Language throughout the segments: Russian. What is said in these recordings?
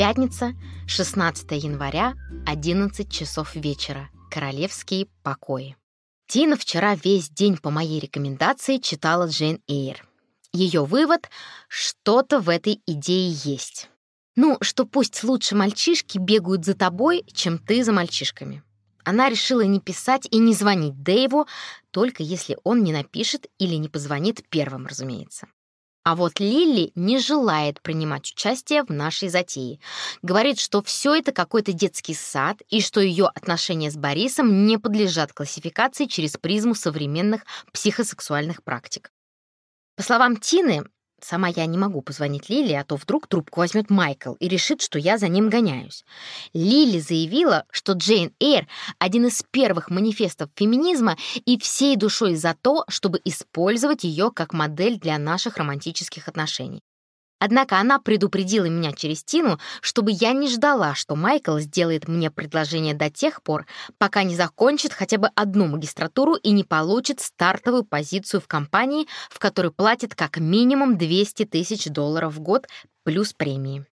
Пятница, 16 января, 11 часов вечера. Королевские покои. Тина вчера весь день по моей рекомендации читала Джейн Эйр. Ее вывод — что-то в этой идее есть. Ну, что пусть лучше мальчишки бегают за тобой, чем ты за мальчишками. Она решила не писать и не звонить Дэйву, только если он не напишет или не позвонит первым, разумеется. А вот Лили не желает принимать участие в нашей затее. Говорит, что все это какой-то детский сад и что ее отношения с Борисом не подлежат классификации через призму современных психосексуальных практик. По словам Тины, Сама я не могу позвонить Лили, а то вдруг трубку возьмет Майкл и решит, что я за ним гоняюсь. Лили заявила, что Джейн Эйр — один из первых манифестов феминизма и всей душой за то, чтобы использовать ее как модель для наших романтических отношений. Однако она предупредила меня через Тину, чтобы я не ждала, что Майкл сделает мне предложение до тех пор, пока не закончит хотя бы одну магистратуру и не получит стартовую позицию в компании, в которой платят как минимум 200 тысяч долларов в год плюс премии.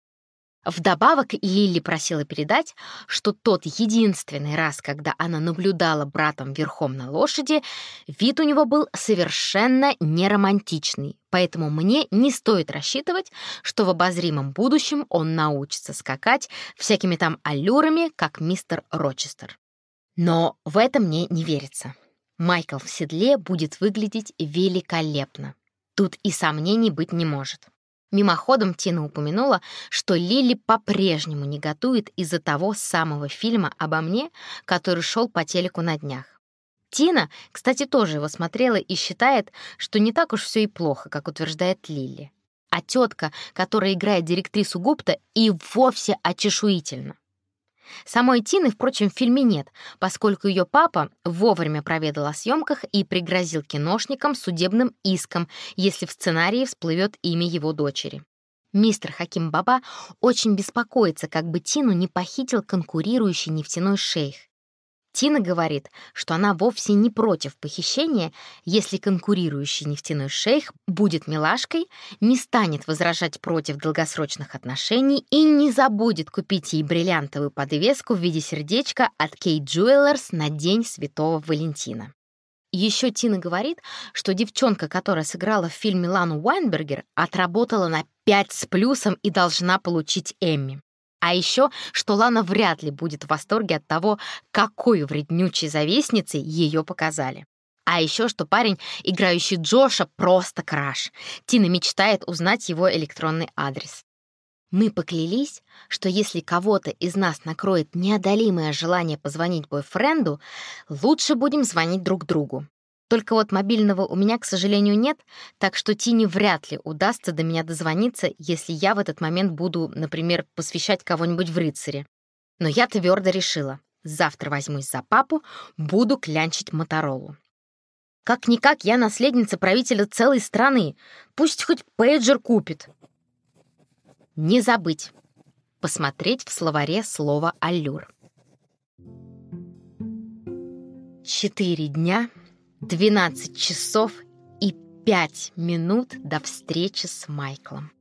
Вдобавок Лили просила передать, что тот единственный раз, когда она наблюдала братом верхом на лошади, вид у него был совершенно неромантичный, поэтому мне не стоит рассчитывать, что в обозримом будущем он научится скакать всякими там аллюрами, как мистер Рочестер. Но в это мне не верится. Майкл в седле будет выглядеть великолепно. Тут и сомнений быть не может. Мимоходом Тина упомянула, что Лили по-прежнему не готовит из-за того самого фильма обо мне, который шел по телеку на днях. Тина, кстати, тоже его смотрела и считает, что не так уж все и плохо, как утверждает Лили. А тетка, которая играет директрису Гупта, и вовсе очешуительна. Самой Тины, впрочем, в фильме нет, поскольку ее папа вовремя проведал о съемках и пригрозил киношникам судебным иском, если в сценарии всплывет имя его дочери. Мистер Хаким Баба очень беспокоится, как бы Тину не похитил конкурирующий нефтяной шейх. Тина говорит, что она вовсе не против похищения, если конкурирующий нефтяной шейх будет милашкой, не станет возражать против долгосрочных отношений и не забудет купить ей бриллиантовую подвеску в виде сердечка от Kate Jewelers на День Святого Валентина. Еще Тина говорит, что девчонка, которая сыграла в фильме Лану Уайнбергер, отработала на 5 с плюсом и должна получить Эмми. А еще, что Лана вряд ли будет в восторге от того, какой вреднючей завистницей ее показали. А еще, что парень, играющий Джоша, просто краш. Тина мечтает узнать его электронный адрес. Мы поклялись, что если кого-то из нас накроет неодолимое желание позвонить бойфренду, лучше будем звонить друг другу. Только вот мобильного у меня, к сожалению, нет, так что Тине вряд ли удастся до меня дозвониться, если я в этот момент буду, например, посвящать кого-нибудь в рыцаре. Но я твердо решила. Завтра возьмусь за папу, буду клянчить Моторолу. Как-никак я наследница правителя целой страны. Пусть хоть пейджер купит. Не забыть. Посмотреть в словаре слово «аллюр». Четыре дня 12 часов и 5 минут до встречи с Майклом.